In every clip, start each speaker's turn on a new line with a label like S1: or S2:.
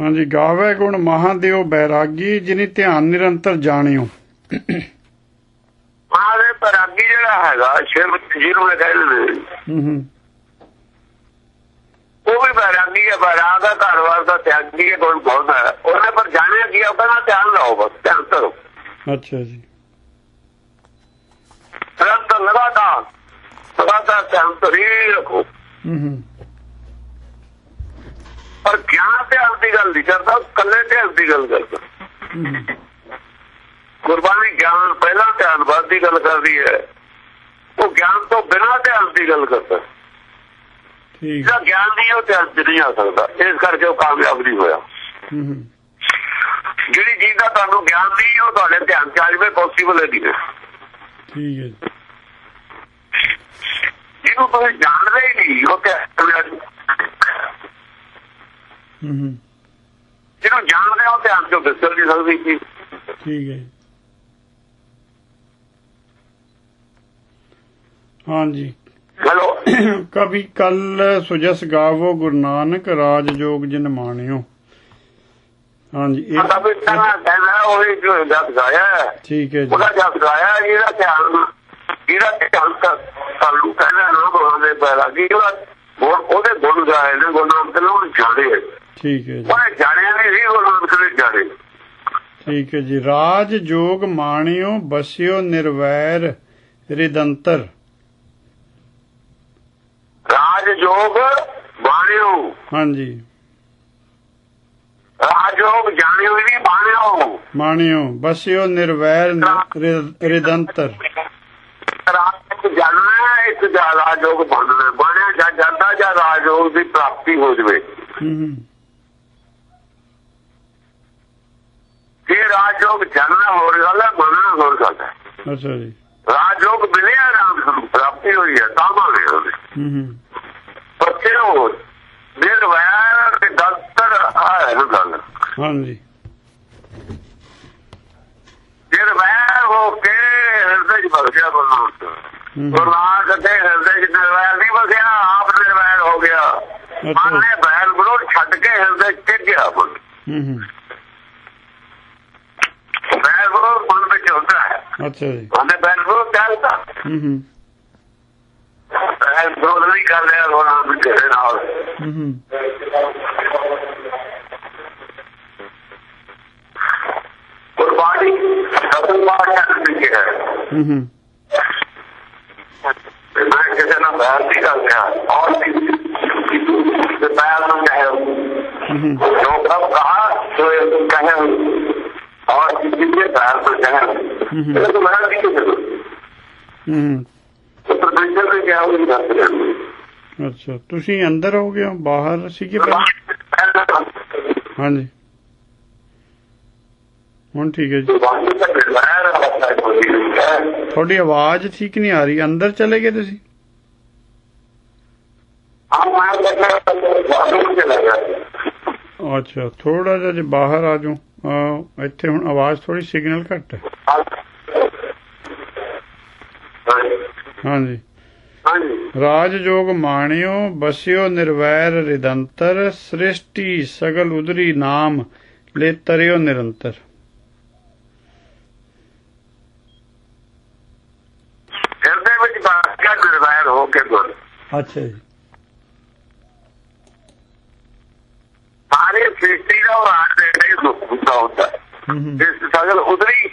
S1: ਹਾਂਜੀ ਗਾਵੇ ਗੁਣ ਮਹਾਦੇਵ ਬੈਰਾਗੀ ਜਿਨੀ ਧਿਆਨ ਨਿਰੰਤਰ ਜਾਣਿਓ।
S2: ਮਹਾਦੇ ਪਰਾਗੀ ਜਿਹੜਾ ਹੈਗਾ ਸ਼ਿਵ ਜਿਹਨੂੰ ਕਹਿੰਦੇ ਨੇ।
S1: ਹੂੰ ਹੂੰ।
S2: ਉਹ ਵੀ ਬੈਰਾਗੀ ਹੈ ਬੈਰਾਗ ਦਾ ਘਰਵਾਰ ਦਾ ਤਿਆਗੀ ਹੈ ਗੁਣ ਬਹੁਤ ਹੈ। ਉਹਨੇ ਪਰ ਜਾਣਿਆ ਕੀ ਉਹ ਕਹਿੰਦਾ ਧਿਆਨ ਲਾਓ ਬਸ ਧਿਆਨ ਕਰੋ।
S1: ਅੱਛਾ ਜੀ।
S2: ਨਿਰੰਤਰ ਲਗਾਤਾਰ ਲਗਾਤਾਰ ਧਿਆਨ ਧਰੀ ਰੱਖੋ।
S1: ਹੂੰ ਹੂੰ।
S2: ਪਰ ਗਿਆਨ ਧਿਆਨ ਦੀ ਗੱਲ ਨਹੀਂ ਕਰਦਾ ਕੱਲੇ ਧਿਆਨ ਦੀ ਗੱਲ ਕਰਦਾ। ਗੁਰਬਾਣੀ ਗਿਆਨ ਪਹਿਲਾਂ ਧਿਆਨ ਬਾਅਦ ਦੀ ਗੱਲ ਕਰਦੀ ਹੈ। ਉਹ ਗਿਆਨ ਤੋਂ ਬਿਨਾਂ ਧਿਆਨ ਦੀ ਗੱਲ ਕਰਦਾ।
S1: ਠੀਕ।
S2: ਜਿਹੜਾ ਗਿਆਨ ਨਹੀਂ ਉਹ ਧਿਆਨ 'ਚ ਨਹੀਂ ਆ ਸਕਦਾ। ਇਸ ਕਰਕੇ ਉਹ ਕਾਮਯਾਬ ਨਹੀਂ ਹੋਇਆ। ਜਿਹੜੀ ਚੀਜ਼ ਦਾ ਤੁਹਾਨੂੰ ਗਿਆਨ ਨਹੀਂ ਉਹ ਤੁਹਾਡੇ ਧਿਆਨ 'ਚ ਆ ਜਾਵੇ ਪੋਸੀਬਲ ਹੈ ਨਹੀਂ।
S1: ਠੀਕ ਹੈ ਜੀ।
S2: ਜਿਹਨੂੰ ਤੁਸੀਂ ਜਾਣਦੇ ਹੀ ਨਹੀਂ ਉਹ ਧਿਆਨ
S1: ਹੂੰ ਹੂੰ
S2: ਜਿਹਨੂੰ ਜਾਣਦੇ ਹੋ ਧਿਆਨ ਦਿਸਲ ਨਹੀਂ ਸਕਦੀ ਚੀਜ਼
S1: ਠੀਕ ਹੈ। ਹਾਂਜੀ।
S2: ਹੈਲੋ।
S1: ਕਵੀ ਕੱਲ ਸੁਜਸ ਗਾਵੋ ਗੁਰੂ ਨਾਨਕ ਰਾਜ ਜੋਗ ਜਿਨ ਮਾਣਿਓ। ਹਾਂਜੀ ਇਹ
S2: ਸਾਡਾ ਵੀ ਕਹਿੰਦਾ ਕਹਿੰਦਾ ਉਹ ਜੋ ਜਸ ਗਾਇਆ ਹੈ,
S1: ਠੀਕ ਹੈ ਜੀ।
S2: ਉਹਦਾ ਜਸ ਗਾਇਆ ਜਿਹੜਾ ਧਿਆਨ ਜਿਹੜਾ ਧਿਆਨ ਸਾਨੂੰ ਕਹਿੰਦਾ ਨਾ ਬੋਲਦੇ ਪਹਿਲਾਂ ਕਿ ਉਹਦਾ ਗੁਣ- ਗੁਣ ਗਾਏ ਨੇ ਗੁਰੂ ਨਾਨਕ ਨੇ ਉਹਨੂੰ ਜਾਣੇ
S1: ਠੀਕ ਹੈ ਜੀ।
S2: ਉਹਨੇ ਜਾਣਿਆ ਨਹੀਂ ਸੀ ਗੁਰੂ ਨਾਨਕ ਨੇ ਜਾਣੇ?
S1: ਠੀਕ ਹੈ ਜੀ। ਰਾਜ ਜੋਗ ਮਾਣਿਓ ਬਸਿਓ ਨਿਰਵੈਰ ਰਿਦੰਤਰ।
S2: ਰਾਜ ਜੋਗ ਬਾਣਿਓ
S1: ਹਾਂਜੀ।
S2: ਰਾਜ ਜੋਗ ਜਾਣਿਓ ਨਹੀਂ ਬਾਣਿਓ
S1: ਮਾਣਿਓ ਬਸਿਓ ਨਿਰਵੈਰ ਰਿਦੰਤਰ।
S2: ਰਾਜ ਜਾਣਨਾ ਇੱਕ ਦਾ ਰਾਜ ਜੋਗ ਬਣਨਾ ਬਣਿਆ ਜਾਂਦਾ ਜਾਂ ਰਾਜ ਜੋਗ ਦੀ ਪ੍ਰਾਪਤੀ ਹੋ ਜਵੇ।
S1: ਹੂੰ।
S2: ਜੇ ਰਾਜ ਜੋਗ ਜਾਣਨਾ ਹੋਰ ਗੱਲ ਹੈ ਬਣਨਾ ਹੋਰ ਗੱਲ ਹੈ।
S1: ਅੱਛਾ ਜੀ।
S2: ਰਾਜ ਜੋਗ ਮਿਲਿਆ ਰਾਮ ਨੂੰ ਪ੍ਰਾਪਤੀ ਹੋਈ ਹੈ ਤਾਂ ਬਣੇ ਉਹਦੇ
S1: ਹੂੰ ਹੂੰ।
S2: ਬੱਚੇ ਹੋ ਨਿਰਵੈਰ ਤੇ ਦਸਤਰ ਨਾ ਗੱਲ।
S1: ਹਾਂਜੀ।
S2: ਨਿਰਵੈਰ ਹੋ ਕੇ ਹਿਰਦੇ ਚ ਬਸਿਆ ਬੋਲਣਾ
S1: ਹੂੰ
S2: ਗੁਰਨਾਨ ਕਦੇ ਹਿਰਦੇ ਚ ਨਿਰਵੈਰ ਨਹੀਂ ਬਸਿਆ ਆਪ ਨਿਰਵੈਰ ਹੋ ਗਿਆ। ਮਨ ਨੇ ਬੈਰ ਵਿਰੋਧ ਛੱਡ ਕੇ ਹਿਰਦੇ ਚ ਟਿਕ ਗਿਆ ਬੋਲ।
S1: ਹੂੰ ਹੂੰ
S2: ਬੈਰ ਵਿਰੋਧ
S1: ਅੱਛਾ ਜੀ।
S2: ਉਹਨੇ ਬੈਰ ਵਿਰੋਧ ਕਹਿੰਦਾ
S1: ਹੂੰ ਹੂੰ।
S2: ਬੈਰ ਵਿਰੋਧ ਨਹੀਂ ਕਰ ਰਿਹਾ ਗੁਰਨਾਨ ਦੇ ਤੇਰੇ ਨਾਲ।
S1: ਹੂੰ ਹੂੰ।
S2: ਗੁਰਬਾਣੀ ਦਸਮ ਪਾਠ ਵਿੱਚ ਹੈ।
S1: ਹੂੰ ਹੂੰ।
S2: ਮੈਂ ਕਿਸੇ ਨਾਲ ਬੈਰ ਨਹੀਂ ਕਰ ਰਿਹਾ। ਔਰ ਤੇ ਬੈਰ ਨੂੰ ਕਹੇ।
S1: ਹੂੰ
S2: ਜੋ ਕਬ ਕਹਾ ਜੋ ਕਹੇ। और किसी के पैर पर कहे
S1: हम्म।
S2: तो मैं नहीं कह सकता
S1: ਹੂੰ ਹੂੰ
S2: तो प्रोफेसर ने क्या वो नहीं कर सकते
S1: ਅੱਛਾ ਤੁਸੀਂ ਅੰਦਰ ਹੋ ਗਏ ਹੋ ਬਾਹਰ ਸੀਗੇ ਪਹਿਲਾਂ ਹਾਂਜੀ ਹੁਣ ਠੀਕ ਹੈ ਜੀ ਤੁਹਾਡੀ ਆਵਾਜ਼ ਠੀਕ ਨਹੀਂ ਆ ਰਹੀ ਅੰਦਰ ਚਲੇ ਗਏ ਤੁਸੀਂ ਅੱਛਾ ਥੋੜਾ ਜਿਹਾ ਜੇ ਬਾਹਰ ਆ ਜਾਓ ਅਹ ਇੱਥੇ ਹੁਣ ਆਵਾਜ਼ ਥੋੜੀ ਸਿਗਨਲ ਘੱਟ ਹੈ। ਹਾਂਜੀ। ਰਾਜ ਜੋਗ ਮਾਣਿਓ ਬਸਿਓ ਨਿਰਵੈਰ ਰਿਦੰਤਰ ਸ੍ਰਿਸ਼ਟੀ ਸਗਲ ਉਦਰੀ ਨਾਮ ਲੈ ਤਰਿਓ ਨਿਰੰਤਰ।
S2: ਹਿਰਦੇ ਵਿੱਚ ਬਾਕਿਆ ਨਿਰਵੈਰ ਹੋ ਕੇ ਗੁਰ।
S1: ਅੱਛਾ ਜੀ।
S2: ਸਾਰੇ ਸ੍ਰਿਸ਼ਟੀ ਦਾ ਉਹ ਆਟ ਦੇ ਨਹੀਂ ਹੁੰਦਾ ਹੁੰਦਾ
S1: ਹੂੰ ਹੂੰ।
S2: ਇਸ ਸਗਲ ਉਦਰੀ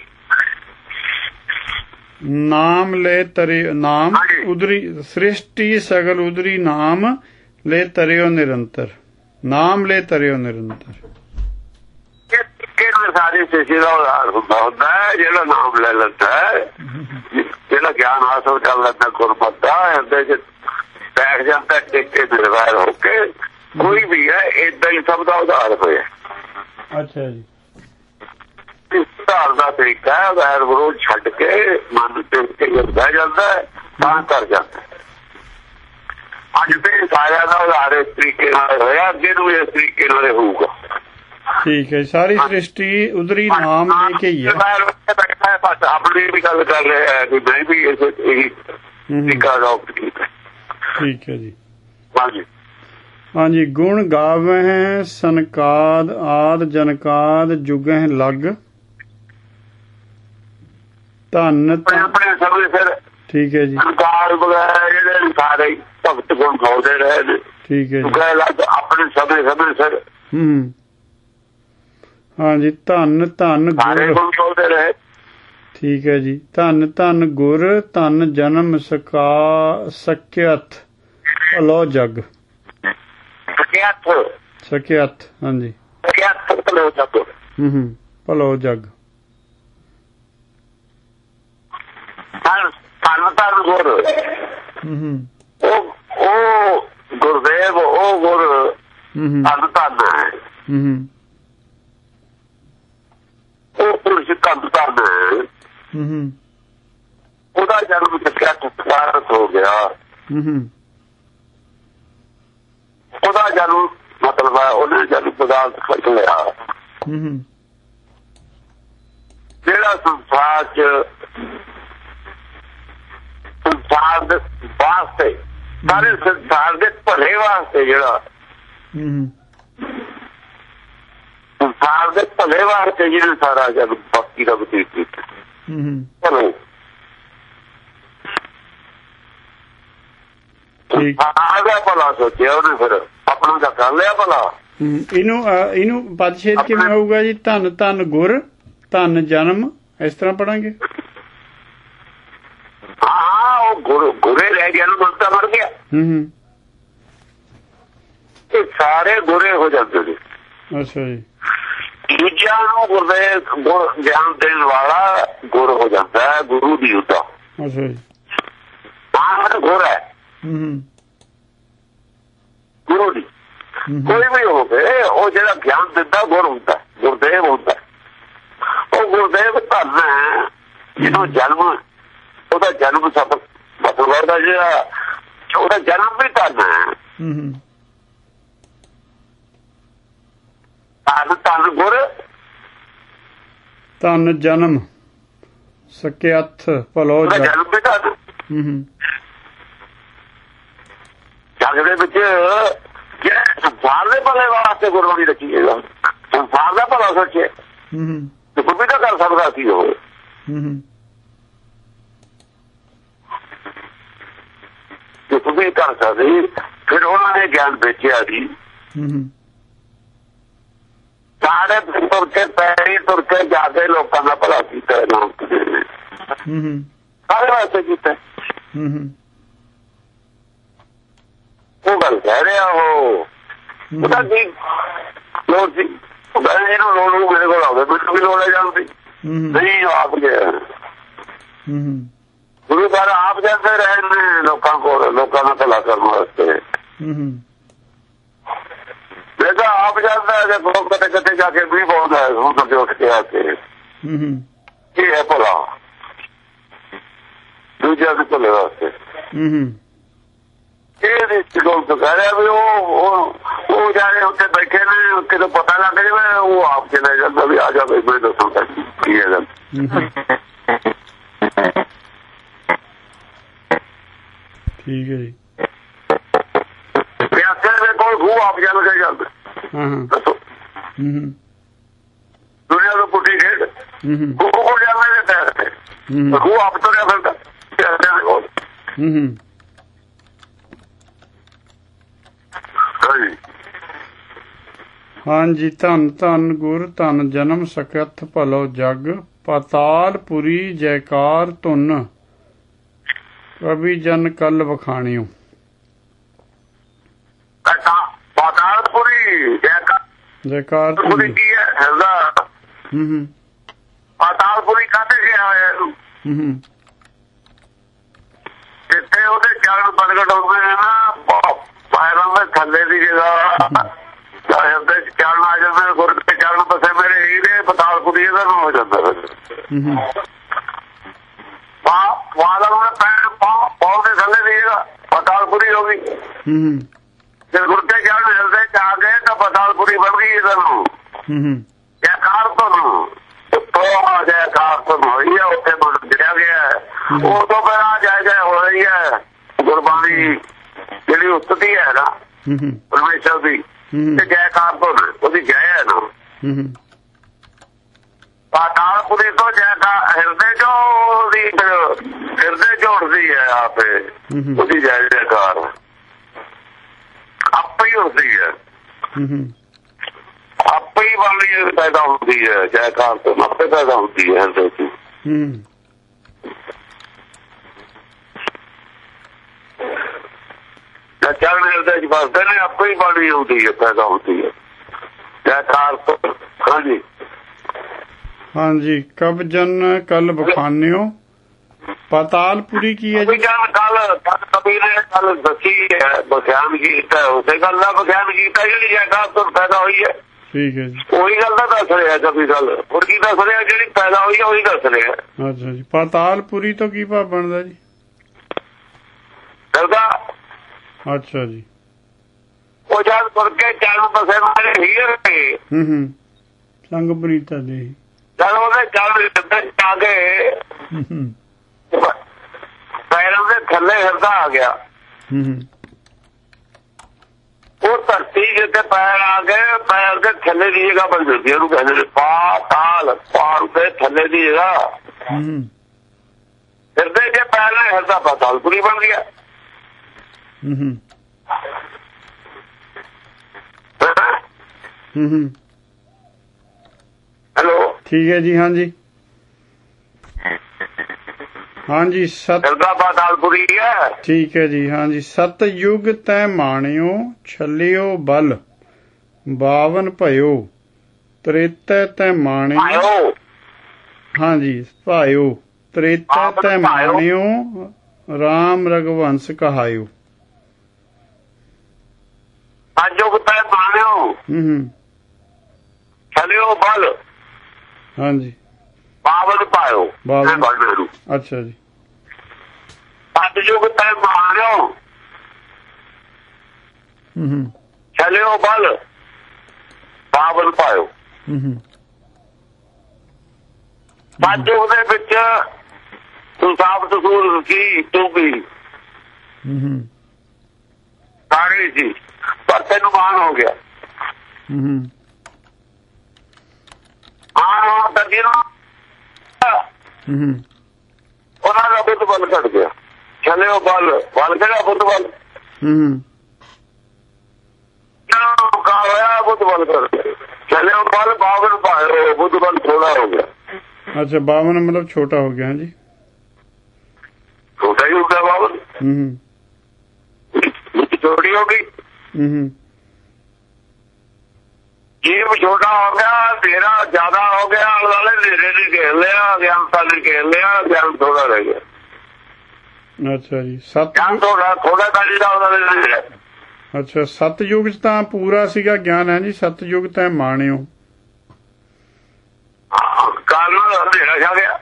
S1: ਨਾਮ ਲੈ ਤਰਿ ਨਾਮ। ਉਦਰੀ ਸ੍ਰਿਸ਼ਟੀ ਸਗਲ ਉਦਰੀ ਨਾਮ ਲੈ ਤਰਿਓ ਨਿਰੰਤਰ ਨਾਮ ਲੈ ਤਰਿਓ ਨਿਰੰਤਰ
S2: ਕਿਹੜੇ ਸਾਰੇ ਸ੍ਰਿਸ਼ਟੀ ਦਾ ਉਹ ਆਟ ਹੁੰਦਾ ਹੁੰਦਾ ਹੈ ਜਿਹੜਾ ਨਾਮ ਲੈ ਲੈਂਦਾ ਹੈ ਜਿਹੜਾ ਗਿਆਨ ਹਾਸਲ ਕਰ ਲੈਂਦਾ ਗੁਰਮਤਿ ਦਾ ਹਿਰਦੇ ਚ ਬੈਠ ਜਾਂਦਾ ਟਿਕ ਨਿਰਵੈਰ ਹੋ ਕੇ ਕੋਈ ਵੀ ਹੈ ਇਦਾਂ ਹੀ ਸਭ ਦਾ ਉਦਾਹਰ ਹੋਇਆ।
S1: ਅੱਛਾ ਜੀ।
S2: ਉਦਾਹਰ ਦਾ ਤਰੀਕਾ ਹੈ ਵੈਰ ਵਿਰੋਧ ਛੱਡ ਕੇ ਮਨ ਤੇ ਕੇ ਬਹਿ ਜਾਂਦਾ ਹੈ, ਤਾਂ ਕਰ ਜਾਂਦਾ। ਅੱਜ ਤੇ ਸਾਰਿਆਂ ਦਾ ਉਦਾਹਰ ਇਸ ਤਰੀਕੇ ਨਾਲ ਹੋਇਆ ਅੱਗੇ ਨੂੰ ਇਸ ਤਰੀਕੇ ਨਾਲ ਹੋਊਗਾ।
S1: ਠੀਕ ਹੈ ਸਾਰੀ ਸ੍ਰਿਸ਼ਟੀ ਉਦਰੀ ਨਾਮ ਲੈ ਕੇ ਹੀ ਹੈ।
S2: ਆਪਣੀ ਵੀ ਗੱਲ ਕਰ ਰਿਹਾ ਹੈ ਕਿ ਮੈਂ ਵੀ ਇਸ ਇਹੀ। ਤਰੀਕਾ
S1: ਠੀਕ ਹੈ ਜੀ।
S2: ਹਾਂਜੀ।
S1: ਹਾਂਜੀ ਗੁਣ ਗਾਵਹਿ ਸੰਕਾਦ ਆਦ ਜਨਕਾਦ ਜੁਗਹਿ ਲਗ। ਧੰਨ
S2: ਆਪਣੇ ਸਮੇਂ ਸਿਰ
S1: ਠੀਕ ਹੈ ਜੀ।
S2: ਸਰਕਾਰ ਵਗੈਰਾ ਜਿਹੜੇ ਸਾਰੇ ਭਗਤ ਗੁਣ ਗਾਉਂਦੇ ਰਹੇ ਨੇ।
S1: ਠੀਕ ਹੈ ਜੀ।
S2: ਲੱਗ ਆਪਣੇ ਸਮੇਂ ਸਮੇਂ ਸਿਰ।
S1: ਹੂੰ। ਹਾਂਜੀ ਧੰਨ ਧੰਨ ਗੁਰ।
S2: ਗੁਣ ਗਾਉਂਦੇ ਰਹੇ।
S1: ਠੀਕ ਹੈ ਜੀ। ਧੰਨ ਧੰਨ ਗੁਰ ਧੰਨ ਜਨਮ ਸਕਾ ਸਕਿਅਤ ਭਲੋ ਜਗ।
S2: ਸਕਿਆਤ।
S1: ਹਾਂਜੀ।
S2: ਸਕਿਆਤ ਤਲੋ ਤੱਕ
S1: ਹੂੰ ਹੂੰ ਭਲੋ ਜਗ।
S2: ਤਾਂ ਤਾਂ ਗੁਰ।
S1: ਹੂੰ ਹੂੰ।
S2: ਉਹ ਉਹ ਗੁਰਦੇਵ ਉਹ ਗੁਰ
S1: ਹੂੰ ਹੂੰ।
S2: ਧੰਨ ਹੈ।
S1: ਹੂੰ
S2: ਉਹ ਪੁਰਸ਼ ਧੰਨ ਹੈ।
S1: ਹੂੰ
S2: ਉਹਦਾ ਜਨਮ ਸਕਿਆ ਸਕਾਰਤ ਹੋ ਗਿਆ।
S1: ਹੂੰ ਹੂੰ।
S2: ਉਹਦਾ ਜਨਮ ਮਤਲਬ ਹੈ ਉਹਨੇ ਜਨਮ ਪਦਾਰਥ ਖਟ ਲਿਆ।
S1: ਹੂੰ ਹੂੰ।
S2: ਜਿਹੜਾ ਸੰਸਾਰ ਚ ਸੰਸਾਰ ਦੇ ਵਾਸਤੇ ਸਾਰੇ ਸੰਸਾਰ ਦੇ ਭਲੇ ਵਾਸਤੇ ਜਿਹੜਾ
S1: ਹੂੰ ਹੂੰ।
S2: ਸੰਸਾਰ ਦੇ ਭਲੇ ਵਾਸਤੇ ਜਿਹਨੇ ਸਾਰਾ ਜਨਮ ਬਾਕੀ ਦਾ ਬਤੀਤ ਕੀਤਾ।
S1: ਹੂੰ ਹੂੰ। ਠੀਕ।
S2: ਆਗਾ ਭਲਾ ਸੋਚਿਆ ਉਹਨੇ ਫਿਰ ਆਪਣਾ ਦਾ ਕਰ ਲਿਆ ਭਲਾ।
S1: ਇਹਨੂੰ ਇਹਨੂੰ ਪਦਛੇਦ ਕਿਵੇਂ ਹੋਊਗਾ ਜੀ? ਧੰਨ ਧੰਨ ਗੁਰ ਧੰਨ ਜਨਮ ਇਸ ਤਰ੍ਹਾਂ ਪੜਾਂਗੇ?
S2: ਹਾਂ ਉਹ ਗੁਰ- ਗੁਰੇ ਰਹਿ ਗਿਆ ਨੂੰ ਮਸਤਾ ਮਰ ਗਿਆ।
S1: ਹੂੰ ਹੂੰ।
S2: ਇਹ ਸਾਰੇ ਗੁਰੇ ਹੋ ਜਾਂਦੇ ਨੇ।
S1: ਅੱਛਾ ਜੀ।
S2: ਦੂਜਿਆਂ ਨੂੰ ਗੁਰਦੇ ਗੁਰ ਗਿਆਨ ਦੇਣ ਵਾਲਾ ਗੁਰ ਹੋ ਜਾਂਦਾ ਹੈ ਗੁਰੂ ਦੀ ਉਤਾ
S1: ਅੱਛਾ ਜੀ।
S2: ਆਹ ਗੁਰ ਹੂੰ। ਗੁਰੂ ਦੀ ਕੋਈ ਵੀ ਹੋਵੇ ਉਹ ਜਿਹੜਾ ਗਿਆਨ ਦਿੰਦਾ ਗੁਰ ਹੁੰਦਾ ਗੁਰਦੇਵ ਹੁੰਦਾ। ਉਹ ਗੁਰਦੇਵ ਧੰਨ ਹੈ ਜਿਹਨੂੰ ਜਨਮ ਉਹਦਾ ਜਨਮ ਸਭ ਮਤਲਬ ਉਹਦਾ ਜਿਹੜਾ ਉਹਦਾ ਜਨਮ ਵੀ ਧੰਨ ਹੈ। ਧੰਨ ਧੰਨ ਗੁਰ।
S1: ਧੰਨ ਜਨਮ ਸਕਿਅਥ ਭਲੋ
S2: ਜਨਮ। ਵੀ ਧੰਨ ਦੇ ਵਿੱਚ ਜਿਹੜਾ ਸੰਸਾਰ ਦੇ ਭਲੇ ਵਾਸਤੇ ਗੁਰਬਾਣੀ ਰਚੀ ਹੈ ਸੰਸਾਰ ਦਾ ਭਲਾ ਸੋਚੇ।
S1: ਹੂੰ ਹੂੰ।
S2: ਤੇ ਕੋਈ ਵੀ ਤਾਂ ਕਰ ਸਕਦਾ ਸੀ ਉਹ।
S1: ਹੂੰ ਹੂੰ।
S2: ਤੇ ਕੋਈ ਵੀ ਕਰ ਸਕਦੇ ਫਿਰ ਉਹਨਾਂ ਨੇ ਗਿਆਨ ਵੇਚਿਆ ਜੀ।
S1: ਹੂੰ ਹੂੰ।
S2: ਸਾਰੇ ਤੁਰ ਕੇ ਪੈਰੀ ਤੁਰ ਕੇ ਜਾ ਕੇ ਲੋਕਾਂ ਦਾ ਭਲਾ ਕੀਤਾ ਨਾਮ
S1: ਹੂੰ ਹੂੰ।
S2: ਸਾਰੇ ਵਾਸਤੇ ਕੀਤਾ।
S1: ਹੂੰ ਹੂੰ।
S2: ਉਹ ਗੱਲ ਕਹਿ ਰਿਹਾ ਉਹ। ਉਹਦਾ ਕੀ ਲੋੜ ਸੀ? ਕਹਿੰਦਾ ਇਹਨੂੰ ਲੋੜ ਨੂੰ ਮੇਰੇ ਕੋਲ ਆਵੇ ਮੈਨੂੰ ਵੀ ਲੋੜ ਹੈ ਜਾਂਦੀ ਨਹੀਂ ਆਪ ਗਿਆ।
S1: ਹੂੰ ਹੂੰ।
S2: ਗੁਰੂ ਘਰ ਆਪ ਜਾਂਦੇ ਰਹੇ ਨੇ ਲੋਕਾਂ ਕੋਲ ਲੋਕਾਂ ਦਾ ਭਲਾ ਕਰਨ ਵਾਸਤੇ।
S1: ਹੂੰ
S2: ਦੇਖਾ ਆਪ ਜਾਂਦਾ ਹੈ ਜੇ ਲੋਕ ਕਦੇ ਕਦੇ ਜਾ ਕੇ ਵੀ ਬੋਲਦਾ ਹੈ ਹੁਣ ਤਾਂ ਉੱਠ ਕੇ ਆ ਕੇ।
S1: ਹੂੰ ਹੂੰ।
S2: ਇਹ ਹੈ ਭਲਾ? ਦੂਜਿਆਂ ਦੇ ਭਲੇ ਵਾਸਤੇ।
S1: ਹੂੰ। ਹੂੰ
S2: ਇਹ ਦੇ ਲੋਕ ਤਾਂ ਕਹਿ ਰਿਹਾ ਵੀ ਉਹ ਉਹ ਉਹ ਜਾਣੇ ਉੱਤੇ ਬੈਠੇ ਨੇ ਕਿਦੋਂ ਪਤਾ ਲੱਗ ਜਾਵੇ ਉਹ ਆਪ ਚਲੇ ਜਾਂਦਾ ਵੀ ਆ ਜਾ ਬਈ ਮੈਂ ਦੱਸਾਂ ਕੀ ਹੈ ਗੱਲ।
S1: ਹੂੰ ਹੂੰ। ਠੀਕ ਹੈ ਜੀ।
S2: ਪਿਆਸੇ ਦੇ ਕੋਲ ਖੂਹ ਆਪ ਚੱਲ ਕੇ ਜਾਂਦਾ।
S1: ਹਾਂ ਹਾਂ।
S2: ਦੁਨੀਆ ਤੋਂ ਪੁੱਟੀ ਖੇਡ।
S1: ਹੂੰ ਹੂੰ।
S2: ਖੂਹ ਨੇ ਪੈਰ ਤੇ
S1: ਹੂੰ।
S2: ਖੂਹ ਆਪ ਤੁਰਿਆ ਫਿਰਦਾ। ਪਿਆਸਿਆਂ ਦੇ ਕੋਲ
S1: ਹੂੰ ਹੂੰ।
S2: ਹਾਂਜੀ
S1: ਹਾਂਜੀ ਧੰਨ ਧੰਨ ਗੁਰ ਧੰਨ ਜਨਮ ਸਕਤ ਭਲੋ ਜਗ ਪਤਾਲਪੁਰੀ ਜੈਕਾਰ ਧੁਨ। ਕਵੀ ਜਨ ਕਲ ਵਖਾਣਿਓ।
S2: ਪਾਤਾਲਪੁਰੀ
S1: ਜੈਕਾਰ
S2: ਪੁਰੀ
S1: ਧੁਨ
S2: ਕੀ ਹੈ? ਹੈਗਾ।
S1: ਹੂੰ ਹੂੰ।
S2: ਪਾਤਾਲਪੁਰੀ ਕਾਹਦੇ ਗਿਆ ਹੋਇਆ?
S1: ਹੂੰ ਹੂੰ।
S2: ਜਿੱਥੇ ਉਹਦੇ ਚਰਨ ਪ੍ਰਗਟ ਹੁੰਦੇ ਨੇ ਨਾ ਦੇ ਥੱਲੇ ਦੀ ਜਗ੍ਹਾ ਆ ਜਾਂਦੇ ਨੇ, ਗੁਰ ਦੇ ਮੇਰੇ ਹੀਰੇ ਨਾਮ ਹੋ ਜਾਂਦਾ ਫਿਰ।
S1: ਹੂੰ ਹੂੰ
S2: ਪਾ ਵਾਲਾ ਉਹਨੇ ਪੈਰ ਪਾ ਪਾਉ ਦੇ ਥੱਲੇ ਦੀ ਜਗ੍ਹਾ ਪਤਾਲਪੁਰੀ ਹੋ ਗਈ।
S1: ਹੂੰ ਹੂੰ
S2: ਜੇ ਗੁਰ ਦੇ ਚਰਨ ਹਿਰਦੇ ਚ ਆ ਗਏ ਤਾਂ ਪਤਾਲਪੁਰੀ ਬਣ ਗਈ ਇਹਦਾ ਨਾਮ।
S1: ਹੂੰ ਹੂੰ
S2: ਜੈਕਾਰ ਤੋਂ ਤੋਂ ਆ ਜੈਕਾਰ ਤੋਂ ਹੋਈ ਹੈ ਉੱਥੇ ਗਿਆ। ਉਹ ਤੋਂ ਪਹਿਲਾਂ ਜੈ ਜੈ ਹੋ ਰਹੀ ਹੈ ਗੁਰਬਾਣੀ ਜਿਹੜੀ ਉਸਤਤੀ ਹੈ ਨਾ
S1: ਹੂੰ ਹੂੰ।
S2: ਪਰਮੇਸ਼ਰ ਦੀ ਤੇ ਜੈਕਾਰ ਤੋਂ ਉਹਦੀ ਜੈ ਹੈ ਨਾ।
S1: ਹੂੰ
S2: ਪਾਤਾਲਪੁਰੀ ਤੋਂ ਜੈਕਾ ਹਿਰਦੇ ਉਹਦੀ ਫਿਰ ਹਿਰਦੇ ਝੋੜਦੀ ਹੈ ਆਪੇ ਉਹਦੀ ਜੈ ਜੈਕਾਰ ਆਪੇ ਹੀ ਹੁੰਦੀ ਹੂੰ। ਆਪੇ ਹੀ ਵਾਲੀ ਪੈਦਾ ਹੁੰਦੀ ਹੈ ਜੈਕਾਰ ਤੋਂ ਆਪੇ ਪੈਦਾ ਹੁੰਦੀ ਹੈ ਹਿਰਦੇ ਚ। ਹਿਰਦੇ ਚ ਵਸਦੇ ਨੇ ਆਪੇ ਹੀ ਬਾਣੀ ਹੁੰਦੀ ਹੈ ਪੈਦਾ ਹੁੰਦੀ ਹੈ। ਜੈਕਾਰ ਤੋਂ ਹਾਂਜੀ।
S1: ਹਾਂਜੀ ਕਬ ਜਨ ਕਲ ਬਖਾਨਿਓ? ਪਤਾਲਪੁਰੀ ਕੀ ਹੈ ਜੀ?
S2: ਜਾਨ ਕੱਲ ਕਬੀਰ ਨੇ ਕੱਲ ਦੱਸੀ ਹੈ ਬਖਿਆਨ ਕੀਤਾ ਉਸੇ ਗੱਲ ਦਾ ਬਖਿਆਨ ਕੀਤਾ ਜਿਹੜੀ ਜੈਕਾਰ ਤੋਂ ਪੈਦਾ ਹੋਈ ਹੈ।
S1: ਠੀਕ ਹੈ ਜੀ।
S2: ਉਹੀ ਗੱਲ ਦਾ ਦੱਸ ਰਿਹਾ ਕਬੀ ਗੱਲ ਹੋਰ ਕੀ ਦੱਸ ਰਿਹਾ ਜਿਹੜੀ ਪੈਦਾ ਹੋਈ ਹੈ ਉਹੀ ਦੱਸ ਰਿਹਾ।
S1: ਅੱਛਾ ਜੀ ਪਤਾਲਪੁਰੀ ਤੋਂ ਕੀ ਭਾਵ ਬਣਦਾ ਜੀ?
S2: ਕਰਦਾ
S1: ਅੱਛਾ ਜੀ।
S2: ਉਹ ਜਦ ਤੁਰ ਕੇ ਚਰਨ ਬਸੇ ਮਾਰੇ ਹੀਰ ਤੇ
S1: ਹੂੰ ਹੂੰ। ਸੰਗ ਬਰੀਤਾ ਦੇ।
S2: ਜਦ ਉਹਦੇ ਚਰਨ ਚ ਆ ਗਏ ਪੈਰਾਂ ਦੇ ਥੱਲੇ ਹਿਰਦਾ ਆ ਗਿਆ।
S1: ਹੂੰ
S2: ਉਹ ਧਰਤੀ ਜਿੱਤੇ ਪੈਰ ਆ ਗਏ ਪੈਰ ਦੇ ਥੱਲੇ ਦੀ ਜਗ੍ਹਾ ਬਣ ਜਾਂਦੀ ਉਹਨੂੰ ਕਹਿੰਦੇ ਨੇ ਪਾਤਾਲ ਪਾਰ ਦੇ ਥੱਲੇ ਦੀ ਜਗ੍ਹਾ।
S1: ਹੂੰ
S2: ਹਿਰਦੇ ਦੇ ਪੈਰ ਨਾਲ ਹਿਰਦਾ ਪਾਤਾਲਪੁਰੀ ਬਣ ਗਿਆ।
S1: ਹੂੰ
S2: ਹੈਲੋ।
S1: ਠੀਕ ਹੈ ਜੀ ਹਾਂਜੀ। ਹਾਂਜੀ ਸਤ
S2: ਹਿਰਦਾ ਪਾਤਾਲਪੁਰੀ ਹੈ।
S1: ਠੀਕ ਹੈ ਜੀ ਹਾਂਜੀ। ਸਤ ਯੁਗ ਤੈ ਮਾਣਿਓ ਛਲਿਓ ਬਲ ਬਾਵਨ ਭਇਓ ਤ੍ਰੇਤੈ ਤੈ ਮਾਣਿਓ। ਹਾਂਜੀ ਭਾਇਓ। ਤ੍ਰੇਤੈ ਤੈ। ਮਾਣਿਓ RAM ਰਗਵੰਸ ਕਹਾਇਓ।
S2: ਅਜੋਗ ਤੈ ਮਾਣਿਓ
S1: ਹੂੰ ਹੂੰ
S2: ਛਲਿਓ ਬਲ।
S1: ਹਾਂਜੀ।
S2: ਪਾਵਨ ਪਾਇਓ। ਮੇਰੂ
S1: ਅੱਛਾ ਜੀ।
S2: ਅਜੋਗ ਤੈ ਮਾਣਿਓ
S1: ਹੂੰ ਹੂੰ
S2: ਬਲ। ਪਾਵਨ ਪਾਇਓ।
S1: ਹੂੰ ਹੂੰ।
S2: ਬਾਜੂ ਦੇ ਵਿੱਚ ਤੂੰ ਸਾਫ਼ ਤਸੂਰ ਕੀ ਤੂੰ ਵੀ
S1: ਹੂੰ ਹੂੰ।
S2: ਸਾਰੇ ਸੀ ਪਰ ਤੈਨੂੰ ਮਾਣ ਹੋ ਗਿਆ।
S1: ਹੂੰ। ਹੂੰ
S2: ਆਹ ਨੂੰ।
S1: ਹੂੰ। ਹੂੰ
S2: ਉਹਨਾਂ ਦਾ ਬੁੱਧ ਬਲ ਘਟ ਗਿਆ ਛਲਿਓ ਬਲ। ਬਲ ਕਿਹੜਾ ਬੁੱਧ ਬਲ
S1: ਹੂੰ। ਹੂੰ
S2: ਕਿਉਂ ਕਾ ਹੋਇਆ ਬੁੱਧ ਬਲ ਘਟ ਗਿਆ ਛਲਿਓ ਬਲ ਬਾਵਨ ਪਾਇਓ ਬੁੱਧ ਬਲ ਥੋੜਾ ਹੋ ਗਿਆ।
S1: ਅੱਛਾ 52 ਮਤਲਬ ਛੋਟਾ ਹੋ ਗਿਆ ਜੀ
S2: ਛੋਟਾ ਹੀ ਹੁੰਦਾ ਬਾਵਨ
S1: ਹੂੰ ਹੂੰ।
S2: ਛੋਟੀ ਹੋ ਗਈ।
S1: ਹੂੰ ਹੂੰ
S2: ਜੀਵ ਛੋਟਾ ਹੋ ਗਿਆ ਤੇਰਾ ਜ਼ਿਆਦਾ ਹੋ ਗਿਆ ਵਾਲੇ ਨੇਰੇ ਨੇ ਘੇਰ ਲਿਆ ਗਿਆਨ ਨੇ ਘੇਰ ਲਿਆ ਗਿਆਨ ਥੋੜਾ ਰਹਿ ਗਿਆ।
S1: ਅੱਛਾ ਜੀ ਸਤ
S2: ਥੋੜਾ ਥੋੜਾ ਤਾਂ ਜਿਹੜਾ ਉਹਨਾਂ ਲਿਆ
S1: ਅੱਛਾ ਸਤਯੁਗ ਚ ਤਾਂ ਪੂਰਾ ਸੀਗਾ ਗਿਆਨ ਹੈ ਜੀ? ਸਤਯੁਗ ਤੈ ਮਾਣਿਓ।
S2: ਕਾਲ ਨੂੰ ਹਨੇਰਾ ਛਾ ਗਿਆ।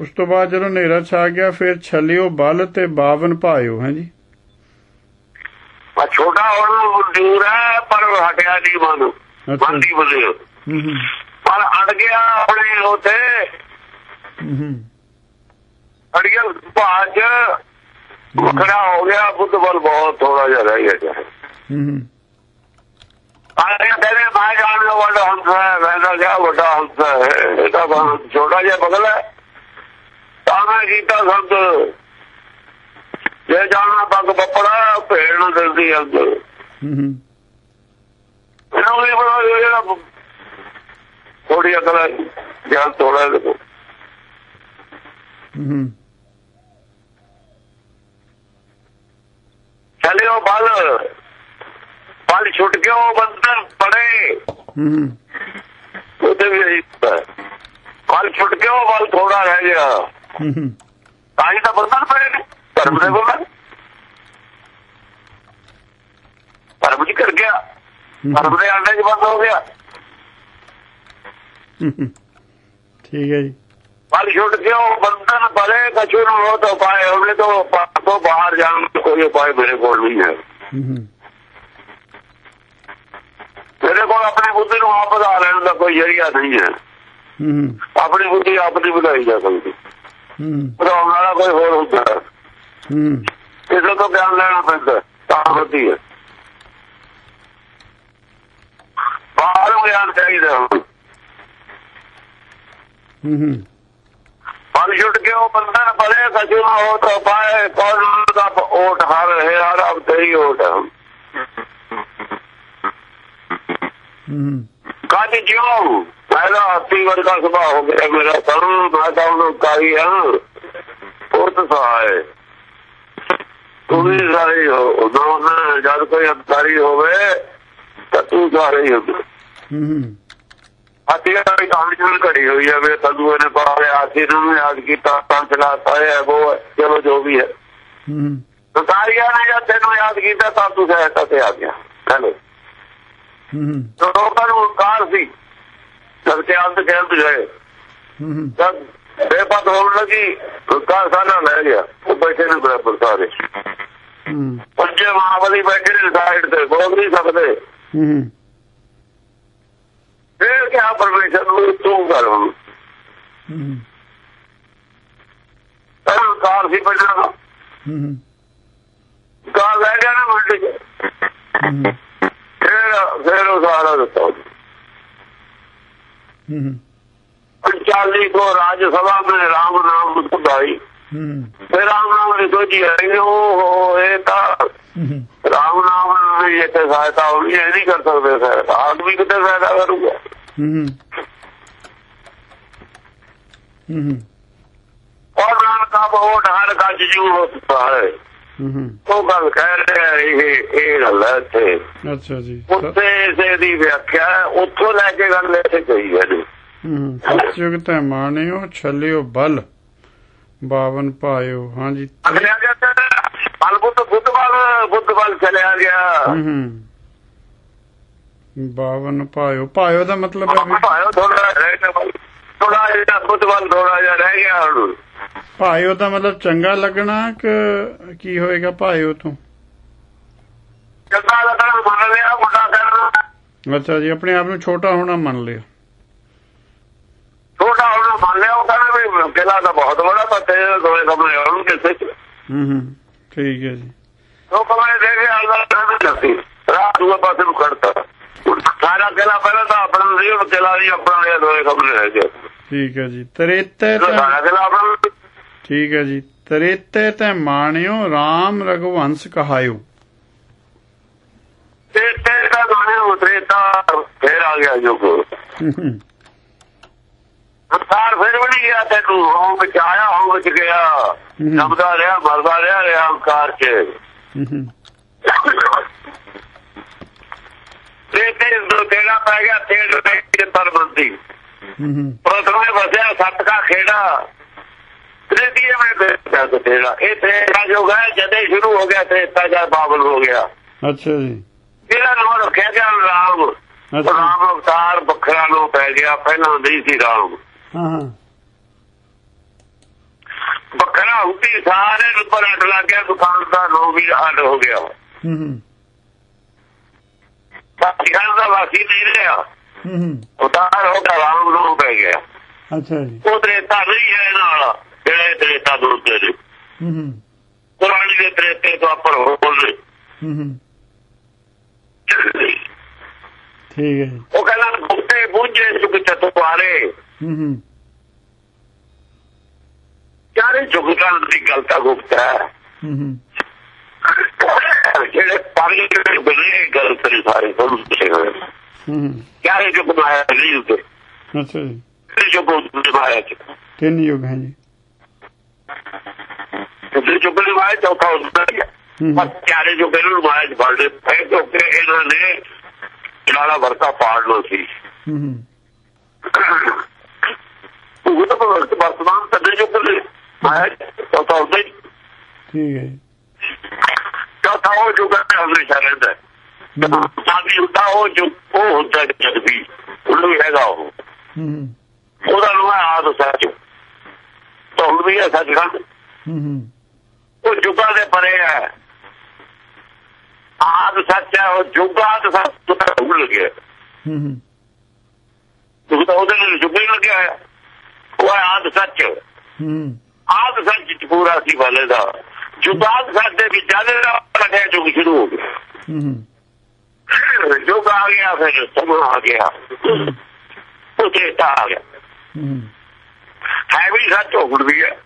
S1: ਉਸ ਤੋਂ ਬਾਅਦ ਜਦੋਂ ਹਨੇਰਾ ਛਾ ਗਿਆ ਫਿਰ ਛਲਿਓ ਬਲ ਤੇ 52 ਭਾਇਓ ਹੈ ਜੀ?
S2: ਆ ਛੋਟਾ ਹੁਣ ਦੂਰ ਹੈ ਪਰ ਹਟਿਆ ਨਹੀਂ ਮਨ।
S1: ਅੱਛਾ।
S2: ਮਨ ਦੀ ਬਲੇ
S1: ਹੂੰ ਹੂੰ।
S2: ਪਰ ਅੜ ਗਿਆ ਆਪਣੇ ਉਥੇ। ਅੜ ਗਿਆ ਭਾਜ ਵੱਖਰਾ ਹੋ ਗਿਆ ਬੁੱਧ ਬਲ ਬਹੁਤ ਥੋੜਾ ਜਿਹਾ ਰਹਿ ਗਿਆ
S1: ਹੂੰ ਹੂੰ।
S2: ਆਇਆ ਕਹਿੰਦੇ ਮੈਂ ਜਾਣਦਾ ਵੱਡਾ ਹੰਸ ਹੈ ਤਾਂ ਕਿਹਾ ਵੱਡਾ ਹੰਸ ਹੈ ਇਹ ਤਾਂ ਬਹੁਤ ਛੋਟਾ ਜਿਹਾ ਬਗਲ ਹੈ। ਤਾਂ ਮੈਂ ਕੀਤਾ ਸੰਤ। ਜੇ ਜਾਣਾ ਪੱਗ ਬੱਪੜਾ ਭੇੜ ਨਾ ਦਿੰਦੀ ਅੰਦਰ।
S1: ਹੂੰ ਹੂੰ।
S2: ਇਹਨੂੰ ਵੀ ਬੜਾ ਜਿਹੜਾ ਥੋੜੀ ਅਕਲ ਗਿਆਨ ਥੋੜਾ
S1: ਹੂੰ ਹੂੰ।
S2: ਚਲਿਓ ਬਲ। ਬਲ ਛੁੱਟ ਗਿਆ ਉਹ ਬੰਦਰ ਪੜੇ
S1: ਹੂੰ
S2: ਉਹਦੇ ਵੀ ਇਹੀ। ਬਲ ਛੁੱਟ ਗਿਆ ਉਹ ਬਲ ਥੋੜਾ ਰਹਿ ਗਿਆ।
S1: ਹੂੰ ਹੂੰ।
S2: ਤਾਂ ਹੀ ਤਾਂ ਬੰਦਰ ਪੜੇ ਨੇ। ਧਰਮ ਦੇ ਬੰਦਰ ਧਰਮ ਜੀ ਕਰ ਗਿਆ। ਧਰਮ ਦੇ ਆਂਡੇ ਚ ਬੰਦ ਹੋ ਗਿਆ।
S1: ਠੀਕ ਹੈ ਜੀ।
S2: ਬਲ ਛੁੱਟ ਉਹ ਬੰਧਨ ਬਲੇ ਕਛੂ ਨੂੰ ਹੋ ਤਾਂ ਪਾਏ ਉਹਨੇ ਤੋਂ ਪਾਪ ਬਾਹਰ ਜਾਣ ਦਾ ਕੋਈ ਉਪਾਅ ਮੇਰੇ ਕੋਲ ਨਹੀਂ ਹੈ। ਮੇਰੇ ਕੋਲ ਆਪਣੀ ਬੁੱਧੀ ਨੂੰ ਆਪ ਵਧਾ ਲੈਣ ਦਾ ਕੋਈ ਜਰੀਆ ਨਹੀਂ ਹੈ। ਆਪਣੀ ਬੁੱਧੀ ਆਪ ਨਹੀਂ ਵਧਾਈ ਜਾ ਸਕਦੀ।
S1: ਹੂੰ।
S2: ਵਧਾਉਣ ਵਾਲਾ ਕੋਈ ਹੋਰ ਹੁੰਦਾ ਹੈ। ਕਿਸੇ ਤੋਂ ਗਿਆਨ ਲੈਣਾ ਪੈਂਦਾ ਤਾਂ ਹੁੰਦੀ ਹੈ ਬਾਹਰੋਂ ਗਿਆਨ ਚਾਹੀਦਾ
S1: ਹੂੰ ਹੂੰ।
S2: ਫਲ ਛੁੱਟ ਕੇ ਉਹ ਬੰਧਨ ਬਲੇ ਕਛੂ ਨਾ ਹੋ ਤਾਂ ਪਾਏ ਕੌਣ ਦਾ ਓਟ ਹਰ ਹੈ ਹਰ ਅਬ ਤੇਰੀ ਓਟ।
S1: ਹੂੰ
S2: ਕਾਜ ਜਿਉ ਪਹਿਲਾ ਹੱਤੀ ਵਰਗਾ ਸੁਭਾਅ ਹੋ ਗਿਆ ਮੇਰਾ ਸਰੂ ਮੈਂ ਤਾਂ ਉਹਨੂੰ ਕਾਈ ਹਾਂ ਉਹ ਤਾਂ ਸਹਾਏ ਤੂੰ ਵੀ ਸਾਰੇ ਹੋ ਨਾ ਨਾ ਜਦ ਕੋਈ ਅੰਤਾਰੀ ਹੋਵੇ ਤਾਂ ਤੂੰ ਸਾਰੇ ਹੀ। ਹੋ
S1: ਹੂੰ।
S2: ਦਾ ਵੀ ਕੰਮ ਜੁਲ ਘੜੀ ਹੋਈ ਹੈ ਵੇ ਤਦੂ ਨੇ ਪਾਵੇ ਆਸੀ ਨੂੰ ਯਾਦ ਕੀਤਾ ਤਾਂ ਚਲਾਤਾ ਹੈ ਉਹ ਚਲੋ ਜੋ ਵੀ ਹੈ।
S1: ਹੂੰ
S2: ਸੰਸਾਰੀਆਂ ਨੇ ਜਦ ਤੈਨੂੰ ਯਾਦ ਕੀਤਾ ਤਾਂ ਤੂੰ ਸਹਾਇਤਾ ਤੇ ਆ ਗਿਆ। ਚਲੋ
S1: ਹੂੰ
S2: ਲੋਕਾਂ ਨੂੰ ਕਾਰ ਸੀ ਜਦ ਕੇ ਅੰਤ ਕਹਿੰਦੇ ਗਏ
S1: ਹੂੰ
S2: ਬੇਪਤ ਹੋਣ ਲੱਗੀ ਕਾਰ ਸਾਡਾ ਲੈ ਗਿਆ ਉਹ ਬੈਠੇ ਨੇ ਬਰਾਬਰ ਸਾਰੇ।
S1: ਹੂੰ।
S2: ਪੰਜੇ ਮਹਾਬਲੀ ਬੈਠੇ ਨੇ ਸਾਈਡ ਤੇ ਬੋਲ ਨਹੀਂ ਸਕਦੇ।
S1: ਹੂੰ
S2: ਫੇਰ ਕਿਹਾ ਪਰਮੇਸ਼ਰ ਨੂੰ ਤੂੰ ਕਰ
S1: ਹੂੰ।
S2: ਪਹਿਲਾਂ ਕਾਰ ਸੀ ਪਹਿਲਾਂ
S1: ਹੂੰ
S2: ਕਾਰ ਲੈ ਗਿਆ ਨਾ ਮੰਡੀ ਫੇਰ ਫੇਰ ਉਹ ਸਾਰਾ ਦਿੱਤਾ।
S1: ਹੂੰ।
S2: ਚਾਲੀ ਕੋ ਰਾਜ ਸਭਾ में राम नाम सुधाई
S1: ਹੂੰ
S2: फिर राम नाम लिखो जी है ਉਹ ਇਹ ਤਾਂ
S1: ਹੂੰ
S2: ਰਾਮ ਨਾਮ ਨਾਲ ਇਹ ਤੇ ਸਹਾਇਤਾ ਹੋਣੀ ਇਹ ਨਹੀਂ ਕਰ ਸਕਦੇ ਸਰ ਆਦਮੀ ਕਿਤੇ ਫਾਇਦਾ ਕਰੂਗਾ
S1: ਹੂੰ ਹੂੰ
S2: ਔਰ ਨਾਨਕਾ ਬਹੁਤ ਹਰ ਗੱਜ ਜੂ ਹੋ ਸਕਦਾ ਹੈ
S1: ਹੂੰ
S2: ਉਹ ਗੱਲ ਕਹਿ ਰਿਹਾ ਇਹ ਇਹ ਗੱਲ ਹੈ ਤੇ
S1: ਅੱਛਾ ਜੀ
S2: ਉੱਤੇ ਇਸੇ ਦੀ ਵਿਆਖਿਆ ਹੈ, ਉੱਥੋਂ ਲੈ ਕੇ ਗੱਲ ਇੱਥੇ ਕਹੀ ਹੈ ਜੀ
S1: ਹੂੰ ਸਤਿਯੁਗ ਤੈ ਮਾਣਿਓ ਛਲਿਓ ਬਲ ਬਾਵਨ ਪਾਇਓ ਹਾਂਜੀ।
S2: ਅਗਲੇ ਆ ਗਿਆ ਤੇ ਬਲ ਬੁੱਧ ਬੁੱਧਵਾਲ ਬੁੱਧਵਾਲ ਚਲਿਆ ਗਿਆ।
S1: ਹੂੰ ਬਾਵਨ ਪਾਇਓ ਪਾਇਓ ਦਾ ਮਤਲਬ ਹੈ ਵੀ
S2: ਭਾਇਓ ਥੋੜਾ ਰਹਿ ਗਿਆ ਥੋੜਾ ਜਿਹਾ ਬੁੱਧਵਾਲ ਥੋੜਾ ਜਿਹਾ ਰਹਿ ਗਿਆ ਹੁਣ।
S1: ਪਾਇਓ ਦਾ ਮਤਲਬ ਚੰਗਾ ਲੱਗਣਾ ਕਿ ਕੀ ਹੋਏਗਾ ਪਾਇਓ ਤੋਂ?
S2: ਚੰਗਾ ਲੱਗਣਾ ਮੰਨ ਲਿਆ ਮੁੰਡਾ ਕਰਨਾ
S1: ਅੱਛਾ ਜੀ ਆਪਣੇ ਆਪ ਨੂੰ ਛੋਟਾ ਹੋਣਾ ਮੰਨ ਲਿਆ।
S2: ਛੋਟਾ ਹੋਣਾ ਮੰਨ ਲਿਆ ਉਹ ਕਹਿੰਦਾ ਵੀ ਕਿਲਾ ਤਾਂ ਬਹੁਤ ਬੜਾ ਪਰ ਤੇਰੇ ਦੋਵੇਂ ਕਮਰੇ ਹੋਣ ਕਿਸੇ ਚ।
S1: ਹੂੰ ਹੂੰ ਠੀਕ ਹੈ ਜੀ।
S2: ਉਹ ਕਮਰੇ ਦੇ ਕੇ ਆਲਾ ਕਹਿੰਦਾ ਜੱਸੀ ਰਾਤ ਦੂਏ ਪਾਸੇ ਨੂੰ ਖੜਤਾ ਸਾਰਾ ਕਿਲਾ ਪਹਿਲਾਂ ਤਾਂ ਆਪਣਾ ਸੀ ਉਹ ਕਿਲਾ ਵੀ ਆਪਣਾ ਲਿਆ ਦੋਵੇਂ ਕਮਰੇ ਰਹਿ ਗਏ।
S1: ਠੀਕ ਹੈ ਜੀ। ਤਰੇਤੇ ਤਾਂ
S2: ਸਾਰਾ ਕਿਲਾ ਆਪਣਾ
S1: ਠੀਕ ਹੈ ਜੀ। ਤਰੇਤੇ ਤੇ ਮਾਣਿਓ RAM ਰਘੁਵੰਸ਼ ਕਹਾਇਓ।
S2: ਤੇ ਤੇ ਦਾ ਗਾਣੇ ਉਤਰੇ ਤਾਂ ਫੇਰ ਆ ਗਿਆ ਜੋ ਕੋ ਸੰਸਾਰ ਫਿਰ ਵੀ ਨਹੀਂ ਗਿਆ ਤੈਨੂੰ ਹੋਂ ਵਿੱਚ ਆਇਆ ਹੋਂ ਵਿੱਚ ਗਿਆ। ਜਮਦਾ ਰਿਹਾ ਮਰਦਾ ਰਿਹਾ ਰਿਹਾ ਹੰਕਾਰ ਚ। ਤੇ ਤੇ ਦੋ ਤੇੜਾ ਪੈ ਗਿਆ ਤੇੜ ਤੇ ਤਰਬੰਦੀ ਪ੍ਰਥਮੇ ਵਸਿਆ ਸੱਤ ਕਾ ਖੇੜਾ ਤ੍ਰਿਤੀਏ ਮੈਂ ਬੇਟਾ ਤੇੜਾ ਇਹ ਤੇੜਾ ਜੋ ਹੈ ਜਦੇ ਸ਼ੁਰੂ ਹੋ ਗਿਆ ਤੇਤਾ ਜਾਂ ਬਾਬਲ ਹੋ ਗਿਆ।
S1: ਅੱਛਾ ਜੀ।
S2: ਇਹਦਾ ਨਾਮ ਰੱਖਿਆ ਗਿਆ ਰਾਮ। ਰਾਮ ਅਵਤਾਰ ਵੱਖਰਾ ਨੂੰ ਪੈ ਗਿਆ ਪਹਿਲਾਂ ਨਹੀਂ ਸੀ ਰਾਮ।
S1: ਹਾਂ ਹਾਂ।
S2: ਵੱਖਰਾ ਹੁੰਦੀ ਸਾਰੇ ਨੂੰ ਪਰ ਅੱਡ ਲੱਗ ਗਿਆ ਦੁਕਾਨ ਦਾ ਨੋ ਵੀ ਅੱਡ ਹੋ ਗਿਆ।
S1: ਹੂੰ ਹੂੰ।
S2: ਬਾਕੀਆਂ ਦਾ ਵਾਸੀ ਨਹੀਂ ਰਿਹਾ
S1: ਹੂੰ ਹੂੰ।
S2: ਉਤਾਰ ਹੋ ਗਿਆ ਰਾਮ ਨੂੰ ਪੈ ਗਿਆ।
S1: ਅੱਛਾ ਜੀ।
S2: ਉਹ ਤ੍ਰੇਤਾ ਨਹੀਂ ਹੈ ਨਾਲ ਜਿਹੜੇ ਤ੍ਰੇਤਾ ਦੁਰਦੇ ਨੇ
S1: ਹੂੰ ਹੂੰ।
S2: ਪੁਰਾਣੀ ਦੇ ਤ੍ਰੇਤੇ ਤੋਂ ਆਪਰ ਹੋ ਬੋਲੇ
S1: ਹੂੰ ਹੂੰ। ਠੀਕ ਹੈ
S2: ਉਹ ਕਹਿੰਦਾ ਗੁੱਤੇ ਬੁੱਝੇ ਸੁਖ
S1: ਹੂੰ
S2: ਚਾਰੇ ਜੁਗਤਾਂ ਦੀ ਗੱਲ ਤਾਂ ਗੁਪਤ ਹੈ। ਜਿਹੜੇ ਪਾਣੀ ਦੇ ਬਣੇ ਗੱਲ ਤੇ ਸਾਰੇ ਤੁਹਾਨੂੰ ਪੁੱਛੇ ਹੋਏ ਚਾਰੇ ਜੁਗ ਮਾਇਆ ਨਹੀਂ ਉੱਤੇ
S1: ਅੱਛਾ ਜੀ।
S2: ਤੇ ਜੁਗ ਮਾਇਆ
S1: ਤਿੰਨ ਯੁੱਗ ਹੈ ਜੀ।
S2: ਤੇ ਜੁਗ ਮਾਇਆ ਚੌਥਾ ਹੁੰਦਾ ਹੈ ਪਰ ਚਾਰੇ ਜੁਗ ਨੂੰ ਮਾਇਆ ਚ ਫੜਦੇ ਪਏ ਕਿਉਂਕਿ ਇਹਨਾਂ ਨੇ ਨਾਲਾ ਵਰਤਾ ਪਾੜਨਾ ਸੀ।
S1: ਹੂੰ ਹੂੰ
S2: ਉਹ ਤਾਂ ਵਰਤ ਵਰਤਮਾਨ ਤਦੇ ਜੁਗ ਨੇ ਮਾਇਆ ਚ ਚੌਥਾ ਹੁੰਦਾ ਹੀ।
S1: ਠੀਕ ਹੈ ਜੀ।
S2: ਚੌਥਾ ਉਹ ਹੈ ਹਮੇਸ਼ਾ ਰਹਿੰਦਾ ਹੈ। ਸਾਡੀ ਹੁੰਦਾ ਉਹ ਜੋ ਉਹ ਹੁੰਦਾ ਜਦ ਵੀ ਉਹਨੂੰ ਹੈਗਾ ਉਹ। ਉਹਦਾ ਹੈ ਆਦ ਸੱਚ। ਤਾਂ ਹੁਣ ਵੀ ਹੂੰ
S1: ਹੂੰ
S2: ਉਹ ਜੁਗਾਂ ਦੇ ਪਰੇ ਹੈ। ਆਦ ਸੱਚ ਹੈ ਉਹ ਜੁਗਾਂ ਦੇ ਸੱਚ। ਤੋਂ ਭੁੱਲ ਗਿਆ।
S1: ਹੂੰ ਹੂੰ।
S2: ਤੂੰ ਤਾਂ ਉਹਦੇ ਨਾਲ ਜੁਗ ਹੀ ਲੱਗਿਆ ਹੋਇਆ। ਉਹ ਆਦ ਸੱਚ।
S1: ਹੂੰ।
S2: ਆਦ ਸੱਚ ਪੂਰਾ ਸੀ ਵਾਲੇ ਦਾ। ਜੁਗਾਂ ਸੱਚ ਦੇ ਵਿੱਚ ਦਾ ਕੱਢਿਆ ਜੁਗ ਸ਼ੁਰੂ ਹੋ ਗਿਆ।
S1: ਹੂੰ
S2: ਜੋਗ ਆ ਗਿਆ ਫਿਰ ਸਮਾਂ ਆ ਗਿਆ। ਉਹ ਚੇਤਾ ਆ ਗਿਆ।
S1: ਹੂੰ
S2: ਹੈ। ਵੀ ਸੱਚ ਹੁਣ ਵੀ ਹੈ।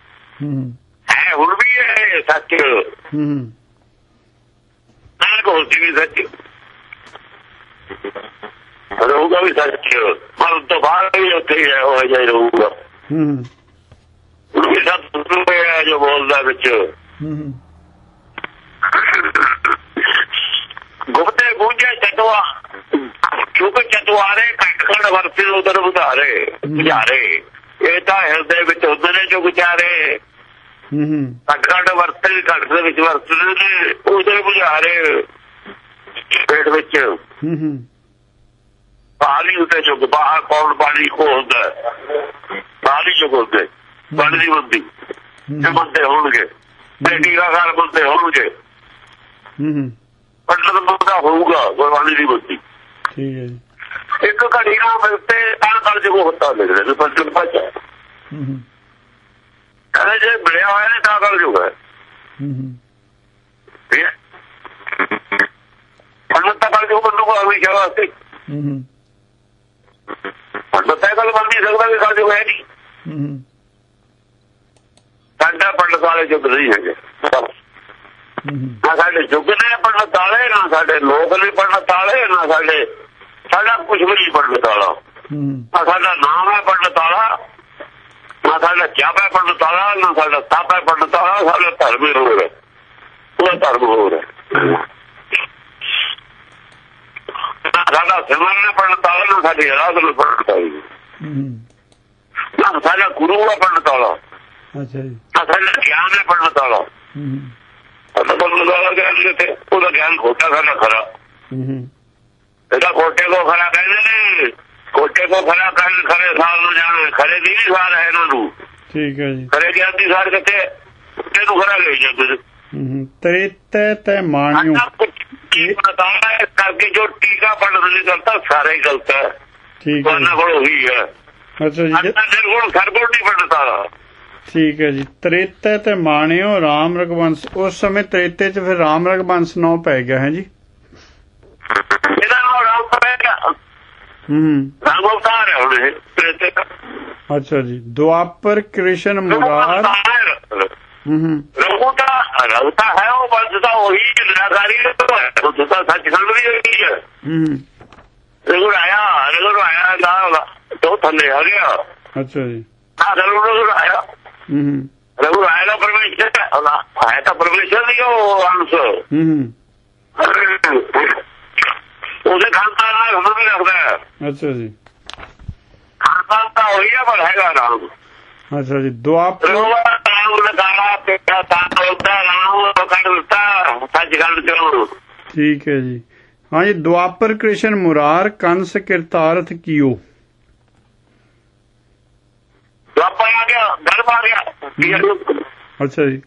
S1: ਹੂੰ
S2: ਹੈ। ਹੁਣ ਵੀ ਹੈ ਸੱਚ।
S1: ਹੂੰ
S2: ਨਾਲ ਕੋਲਤੀ ਵੀ ਸੱਚ। ਰਹੂਗਾ ਵੀ ਸੱਚ। ਮਨ ਤੋਂ ਵੀ ਉੱਥੇ ਹੀ ਰਹੂਗਾ।
S1: ਹੂੰ
S2: ਉਹ ਵੀ ਸਭ ਹੈ ਜੋ ਬੋਲਦਾ ਵਿੱਚ।
S1: ਹੂੰ
S2: ਗੁਪਤੇ ਗੂੰਜੇ ਚਤਵਾ ਚੁੱਕ ਚਤਵਾਰੇ ਕੱਟਖੜ ਵਰਤੇ ਉਧਰ ਬੁਧਾਰੇ ਬੁਝਾਰੇ ਇਹ ਤਾਂ ਹਿਰਦੇ ਵਿੱਚ ਹੁੰਦੇ ਨੇ ਜੋ ਵਿਚਾਰੇ।
S1: ਹੂੰ
S2: ਕੱਟਖੜ ਵਰਤੇ, ਘੱਟ ਦੇ ਵਿੱਚ ਵਰਤੇ ਨੇ ਬੁਝਾਰੇ ਪੇਟ ਵਿੱਚ।
S1: ਹੂੰ ਹੂੰ
S2: ਪਾਣੀ ਉੱਤੇ ਚੁੱਕ ਬਾਹਰ ਪੌਣ ਪਾਣੀ ਖੋਲਦਾ? ਪਾਣੀ ਚੁੱਕਦੇ ਪਾਣੀ ਦੀ ਬੰਦੀ। ਤੇ ਬੰਦੇ ਹੋਣਗੇ। ਤੇ ਟੀਕਾਕਾਰ ਬੰਦੇ ਹੋਣਗੇ।
S1: ਹੂੰ ਹੂੰ।
S2: ਪੰਡਤ ਬੰਦਾ ਹੋਊਗਾ ਗੁਰਬਾਣੀ ਦੀ ਬੰਦੀ।
S1: ਠੀਕ ਹੈ ਜੀ।
S2: ਇੱਕ ਘੜੀ ਨਾਲ ਮਿਲਤੇ ਤਾਂ ਕਰ ਜੋ ਹੁੰਦਾ ਲਿਖਦੇ ਨੇ ਪੰਡਤ ਪਾਚਾ
S1: ਹੂੰ ਹੂੰ।
S2: ਕਹਿੰਦੇ ਜੇ ਮਿਲਿਆ ਹੋਇਆ ਨੇ ਤਾਂ ਕਰ ਜੂਗਾ
S1: ਹੂੰ। ਹੂੰ
S2: ਪੰਡਤ ਤਾਂ ਕਰ ਜੋ ਬੰਦੂ ਕੋ ਹਮੇਸ਼ਾ ਵਾਸਤੇ
S1: ਹੂੰ ਹੂੰ।
S2: ਇਹ ਗੱਲ ਮੰਨ ਨਹੀਂ ਸਕਦਾ ਕਿ ਜੋ ਹੈ ਨਹੀਂ। ਸਾਡਾ ਪੰਡਤ ਵਾਲੇ ਜੁਗ ਨਹੀਂ ਹੈਗੇ। ਨਾ ਸਾਡੇ ਜੁਗ ਨੇ ਪੰਡਤ ਵਾਲੇ ਨਾ ਸਾਡੇ ਲੋਕ ਨੇ ਪੰਡਤ ਵਾਲੇ ਨਾ ਸਾਡੇ ਸਾਡਾ ਕੁਝ ਵੀ ਨਹੀਂ ਪੰਡਤ ਵਾਲਾ। ਨਾ ਸਾਡਾ ਨਾਮ ਹੈ ਪੰਡਤ ਵਾਲਾ ਨਾ ਸਾਡਾ ਜਾਪ ਹੈ ਪੰਡਤ ਵਾਲਾ ਨਾ ਸਾਡਾ ਤਪ ਹੈ ਪੰਡਤ ਵਾਲਾ ਸਾਡਾ ਧਰਮ ਹੀ ਹੋਰ ਹੈ। ਉਹਦਾ ਧਰਮ ਹੋਰ ਹੈ। ਸਾਡਾ ਸਿਮਰਨ ਹੈ ਪੰਡਤ ਵਾਲਾ ਨਾ ਸਾਡੀ ਆਰਾਧਨਾ ਪੰਡਤ ਵਾਲੀ
S1: ਹੂੰ।
S2: ਨਾ ਸਾਡਾ ਗੁਰੂ ਹੈ ਪੰਡਤ ਵਾਲਾ
S1: ਅੱਛਾ ਜੀ।
S2: ਨਾ ਸਾਡਾ ਗਿਆਨ ਹੈ ਪੰਡਤ ਵਾਲਾ
S1: ਹੂੰ।
S2: ਪੰਡਤ ਵਾਲਾ ਗਿਆਨ ਕਿਤੇ ਉਹਦਾ ਗਿਆਨ ਖੋਟਾ ਸਾਡਾ ਖਰਾ।
S1: ਹੂੰ।
S2: ਇਹਦਾ ਕੋਟੇ ਕੋ ਖਰਾ ਕਹਿੰਦੇ ਨੇ। ਕੋਟੇ ਕੋ ਖਰਾ ਕਰਨ ਖਰੇ ਸਾਲ ਨੂੰ ਜਾਣਾ ਖਰੇ ਦੀ ਨਹੀਂ ਸਾਲ ਹੈ ਇਹਨਾਂ ਨੂੰ।
S1: ਠੀਕ ਹੈ ਜੀ।
S2: ਖਰੇ ਗਿਆਨ ਦੀ ਸਾਲ ਕਿੱਥੇ ਇਹਨੂੰ ਖਰਾ ਗਈ ਨੇ?
S1: ਹੂੰ ਹੂੰ। ਤ੍ਰੇਤੈ ਤੈ
S2: ਕੀ ਪਤਾ ਹੈ ਇਸ ਕਰਕੇ ਜੋ ਟੀਕਾ ਪੜਨ ਨਹੀਂ ਕਰਤਾ ਸਾਰਾ ਹੀ ਗਲਤ ਹੈ।
S1: ਠੀਕ ਹੈ
S2: ਉਹਨਾਂ। ਕੋਲ ਉਹੀ ਹੈ।
S1: ਅੱਛਾ ਜੀ
S2: ਦੇ ਕੋਲ ਸਰਗੁਣ ਨਹੀਂ ਪੜਦਾ
S1: ਠੀਕ ਹੈ ਜੀ। ਤ੍ਰੇਤੈ ਤੇ ਮਾਣਿਓ ਰਾਮ ਰਗਵੰਸ਼ ਉਸ ਸਮੇਂ ਤ੍ਰੇਤੇ ਚ ਫਿਰ ਰਾਮ ਰਗਵੰਸ਼ ਨੌ ਪੈ ਗਿਆ ਹੈ ਜੀ?
S2: ਇਹਦਾ ਨਾਮ ਰਾਮ ਪਵੇਗਾ
S1: ਹੂੰ।
S2: ਰਾਮ ਅਵਤਾਰ ਹੈ ਹੁਣ ਇਹ ਤੇਰੇ ਤੇ
S1: ਅੱਛਾ ਜੀ। ਦੁਆਪਰ ਕ੍ਰਿਸ਼ਨ ਮੁਰਾਰ। ਹੂੰ ਹੂੰ
S2: ਰਘੂ ਦਾ ਰਘਤਾ ਹੈ ਉਹ ਬੰਦਦਾ ਉਹੀ ਨਿਰਾਕਾਰੀ ਹੈ ਉਹ ਤਾਂ ਸੱਚ ਵੀ ਹੋਈ ਹੈ।
S1: ਹੂੰ
S2: ਰਘੂ ਆਇਆ ਰਘੂ ਆਇਆ ਦਾ ਤੋਂ ਥੱਲੇ ਆ ਗਿਆ।
S1: ਅੱਛਾ ਜੀ।
S2: ਆ ਰਘੂ ਆਇਆ।
S1: ਹੂੰ ਹੂੰ
S2: ਰਘੂ ਆਇਆ ਦਾ ਪਰਮੇਸ਼ਰ ਹੈ ਹੈ ਤਾਂ ਪਰਮੇਸ਼ਰ ਨਹੀਂ ਉਹ ਅੰਸ਼।
S1: ਹੂੰ ਹੂੰ
S2: ਉਹਦੇ ਖਾਨਦਾਨ ਨਾਲ ਹੁਣ ਵੀ ਰੱਖਦਾ ਹੈ।
S1: ਅੱਛਾ ਜੀ।
S2: ਖਾਨਦਾਨ ਤਾਂ ਉਹੀ ਹੈ ਪਰ ਹੈਗਾ ਰਾਮ।
S1: ਅੱਛਾ ਜੀ ਦੁਆਪਰ
S2: ਤਾਂ ਉਹਦਾ ਕੱਢ ਦਿੱਤਾ ਸੱਚ ਚੋਂ।
S1: ਠੀਕ ਹੈ ਜੀ। ਹਾਂ ਜੀ ਦੁਆਪਰ ਕ੍ਰਿਸ਼ਨ ਮੁਰਾਰ ਕੰਸ ਕਿਰਤਾਰਥ ਕੀਓ।
S2: ਵਾਪਾ ਆ ਗਿਆ ਗਰਭ ਆ ਗਿਆ।
S1: ਅੱਛਾ ਜੀ।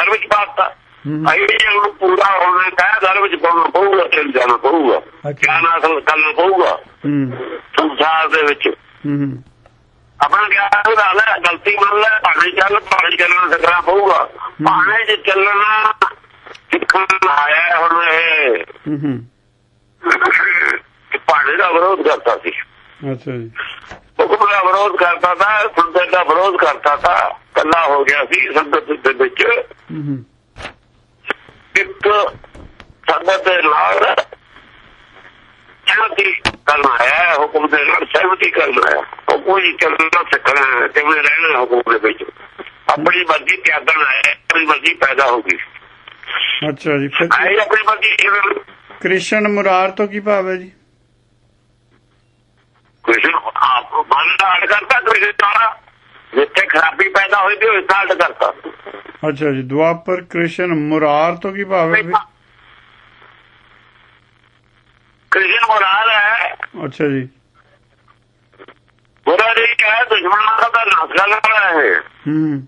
S2: ਘਰ ਵਿੱਚ ਪਾਤਾ।
S1: ਹੂੰ।
S2: ਆਈ ਨੂੰ ਪੂਰਾ ਹੋਣਾ ਕਾ ਘਰ ਵਿੱਚ ਪਾਉਣਾ ਪਊਗਾ ਤੇ ਜਾਣਾ ਪਊਗਾ। ਗਿਆਨ ਹਾਸਲ ਕਰਨਾ ਪਊਗਾ।
S1: ਹੂੰ।
S2: ਸੰਸਾਰ ਦੇ ਵਿੱਚ।
S1: ਹੂੰ ਹੂੰ।
S2: ਆਪਣਾ ਗਿਆਨ ਦਾ ਲੈ ਗਲਤੀ ਮੰਨ ਲੈ ਪਾਣੀ ਚੱਲ ਪਾਣੀ ਚੱਲਣਾ ਸਿੱਖਣਾ ਪਊਗਾ। ਪਾਣੀ 'ਚ ਚੱਲਣਾ ਸਿੱਖਣ ਆਇਆ ਹੁਣ ਇਹ। ਪਾਣੀ ਦਾ ਵਿਰੋਧ ਕਰਤਾ ਸੀ।
S1: ਅੱਛਾ ਜੀ।
S2: ਹੁਕਮ ਦਾ ਵਿਰੋਧ ਕਰਤਾ ਤਾ ਸੰਗਤ ਦਾ ਵਿਰੋਧ ਕਰਤਾ ਤਾ ਕੱਲਾ ਹੋ ਗਿਆ ਸੀ ਸੰਗਤ ਦੇ ਵਿੱਚ।
S1: ਹੂੰ ਹੂੰ।
S2: ਇੱਕ ਸੰਗਤ ਦੇ ਨਾਲ ਸਹਿਮਤੀ ਕਰਨਾ ਹੈ ਹੁਕਮ ਦੇ ਨਾਲ ਸਹਿਮਤੀ ਕਰਨਾ ਹੈ। ਉਹ ਕੋਈ ਚੱਲਣਾ ਸਿੱਖਣਾ ਹੈ ਕਿਵੇਂ ਰਹਿਣਾ ਹੁਕਮ ਦੇ ਵਿੱਚ। ਆਪਣੀ ਮਰਜ਼ੀ ਤਿਆਗਣਾ ਹੈ ਆਪਣੀ ਮਰਜ਼ੀ ਪੈਦਾ ਹੋ ਗਈ।
S1: ਅੱਛਾ ਜੀ ਫਿਰ
S2: ਆਈ ਆਪਣੀ ਮਰਜ਼ੀ
S1: ਕ੍ਰਿਸ਼ਨ ਮੁਰਾਰ ਤੋਂ ਕੀ ਭਾਵ ਹੈ ਜੀ?
S2: ਕ੍ਰਿਸ਼ਨ ਆਪ ਮਨ ਦਾ ਅੜ ਕਰਤਾ ਕ੍ਰਿਸ਼ਨ ਦਾ ਜਿੱਥੇ ਖਰਾਬੀ ਪੈਦਾ ਹੋਈ ਤੇ ਉਹ ਸਾਲਟ ਕਰਤਾ।
S1: ਅੱਛਾ ਜੀ ਦੁਆਪਰ ਕ੍ਰਿਸ਼ਨ ਮੁਰਾਰ ਤੋਂ ਕੀ ਭਾਵ ਹੈ? ਫਿਰ?
S2: ਕ੍ਰਿਸ਼ਨ ਮੁਰਾਦ ਹੈ
S1: ਅੱਛਾ ਜੀ
S2: ਬੁਰਾ ਨਹੀਂ ਹੈ ਦੁਸ਼ਮਣਾਂ ਦਾ ਨਾਸ ਕਰਨ ਵਾਲਾ ਹੈ
S1: ਹੂੰ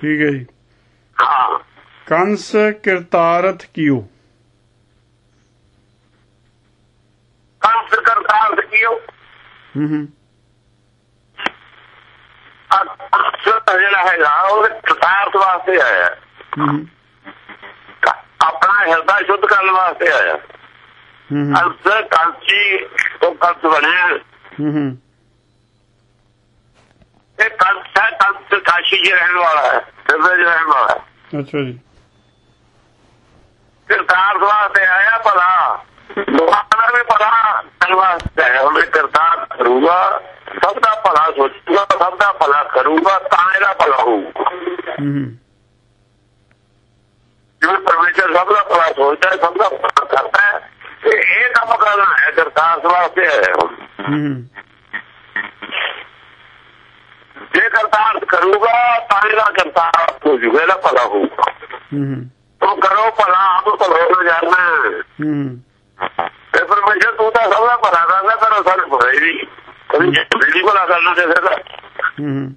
S1: ਠੀਕ ਹੈ ਜੀ
S2: ਹਾਂ
S1: ਕੰਸ ਕਿਰਤਾਰਥ ਕੀਓ
S2: ਕੰਸ ਕਰਤਾਰ ਕੀਓ
S1: ਹੂੰ ਹੂੰ
S2: ਜਿਹੜਾ ਹੈਗਾ ਉਹ ਕਰਤਾਰਤ ਵਾਸਤੇ ਆਇਆ। ਆਪਣਾ ਹਿਰਦਾ ਸ਼ੁੱਧ ਕਰਨ ਵਾਸਤੇ ਆਇਆ।
S1: ਹੂੰ
S2: ਅੰਦਰ ਕਾਂਚੀ ਤੋਂ ਕੰਸ ਬਣਿਆ। ਇਹ ਕੰਸ ਹੈ ਕੰਸ ਕਾਸ਼ੀ ਜੀ ਰਹਿਣ ਵਾਲਾ ਹੈ ਹਿਰਦੇ 'ਚ ਰਹਿਣ ਵਾਲਾ
S1: ਅੱਛਾ ਜੀ।
S2: ਕਰਤਾਰ ਵਾਸਤੇ ਆਇਆ ਭਲਾ। ਲੋਕਾਂ ਦਾ ਭਲਾ ਆਇਆ ਉਹਨੇ ਕਰਤਾਰ ਕਰੂਗਾ ਸਭ ਦਾ ਭਲਾ ਸੋਚੂਗਾ ਸਭ ਦਾ ਭਲਾ ਕਰੂਗਾ ਤਾਂ ਇਹਦਾ ਭਲਾ ਹੋਊਗਾ। ਜਿਵੇਂ ਪਰਮੇਸ਼ਰ ਸਭ ਦਾ ਭਲਾ ਸੋਚਦਾ ਸਭ ਦਾ ਭਲਾ ਕਰਦਾ ਹੈ ਤੇ ਇਹ ਕੰਮ ਕਰਨਾ ਹੈ ਕਰਤਾਰ ਵਾਸਤੇ ਉਹ। ਜੇ ਕਰਤਾਰ ਕਰੂਗਾ ਤਾਂ ਇਹਦਾ ਕਰਤਾਰ ਹੋ ਜੂਗਾ ਇਹਦਾ ਭਲਾ ਹੋਊਗਾ।
S1: ਹੂੰ ਹੂੰ।
S2: ਤੂੰ ਕਰੋ ਭਲਾ ਆਪ ਭਲਾ ਹੋ ਜਾਣਾ।
S1: ਹੂੰ।
S2: ਤੇ ਪਰਮੇਸ਼ਰ ਤੂੰ ਤਾਂ ਸਭ ਦਾ ਭਲਾ ਕਰਦਾ ਕਰੋ ਸਾਰੇ ਭਲਾ ਹੀ ਨਹੀਂ ਕਦੀ ਜਿਹੜੀ ਭਲਾ ਕਰਨਾ ਕਿਸੇ ਦਾ।
S1: ਹੂੰ।